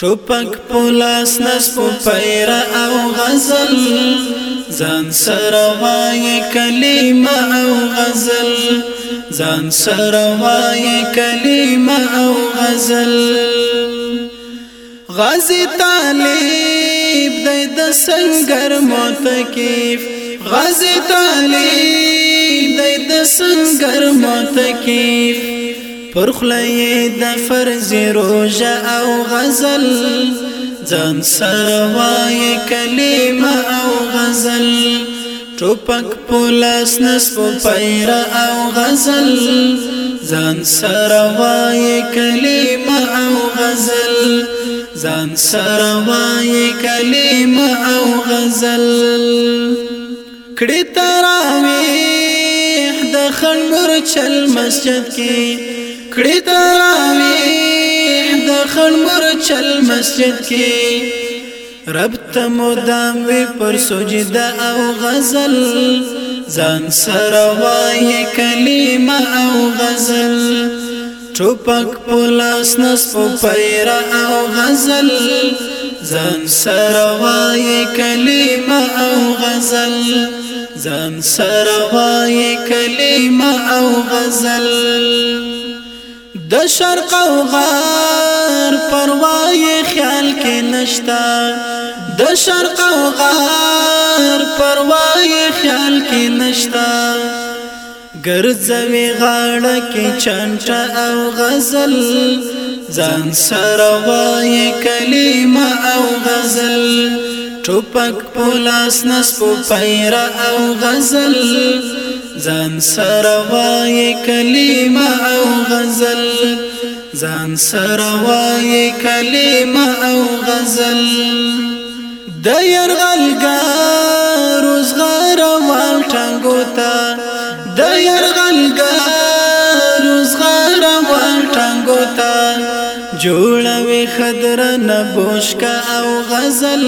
ټوپک پولاس نس په پیر او غزل ځان سره وای کلمه او غزل ځان سره وای کلمه او غزل غازی طالب د سنگر متکیف غازی طالب د سنگر متکیف پرخلی د فرض روزه او غزل ځان سره وای کلمه او غزل ټوپک پولاس نسو پیرا او غزل ځان سره وای کلمه او غزل ځان سره وای کلمه او غزل کړي تراوی د خنور چل مسجد کې کړی تراویح د خلمر چل مسجد کې رب ته مدام وی پر سجده او غزل ځان سره وایي کلمه او غزل ټوپک پلاس نس په پیرا او غزل ځان سره وایي کلمه او غزل ځان سره وایي کلمه او غزل د شرق او غار پروايي خیال کې نشتا د شرق او غار پروايي خیال کې نشتا ګرځوي غاړه کې چنټ او غزل ځان سره وایي کلمه او غزل ټوپک پولاس نس په پیرا او غزل ځان سره وای کلمه او غزل ځان سره وای کلمه او غزل د يرغلګار زغر وال ټنګو تا د يرغلګار زغر وال ټنګو تا جوړوي خضر نبوشکا او غزل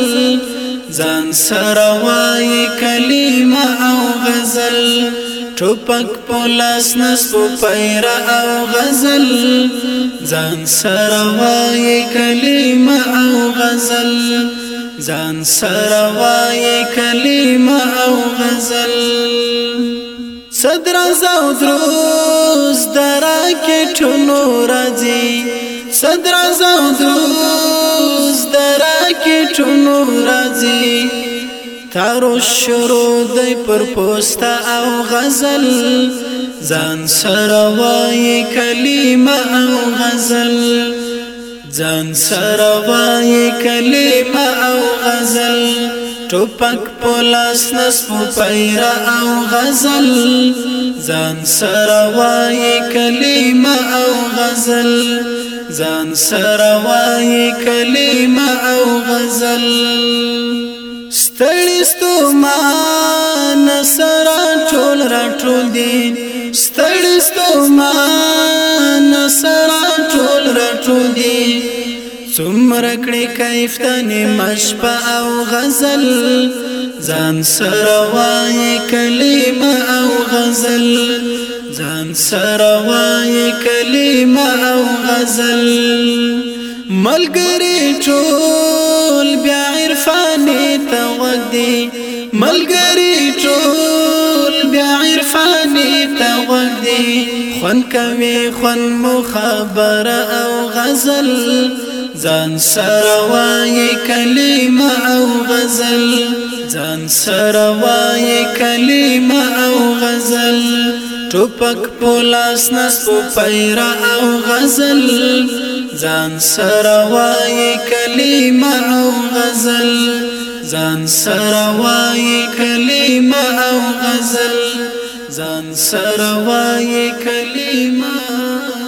ځان سره وای کلمه او غزل ټوپک پولاس نسو پیرا او غزل ځان سره وای کلمه او غزل ځان سره وای کلمه او غزل صدر زو دروز درا کې ټونو راځي صدر زو دروز درا کې ټونو راځي تارو شروع دی پر پوستا او غزل ځان سره وای کلمه او غزل ځان سره وای کلمه او غزل ټوپک پولاس نس پیرا او غزل ځان سره وای کلمه او غزل ځان سره وای کلمه او غزل ستړي ستومان سره ټول راټول دي ستړي ستومان سره ټول راټول دي څومره کړي کیف تنه مشپا او غزل ځان سره وای کلمه او غزل ځان سره وای کلمه او غزل ملګری ټول تا وغدي ملګری ټول بیا عرفانی تا وغدي کوي خون مخبره او غزل ځان سره وایي کلمه او غزل ځان سره وایي کلمه او غزل ټوپک پولاس نس په پیرا او غزل ځان سره وایي کلمه او غزل ځان سره وای کلمه او غزل ځان سره وای کلمه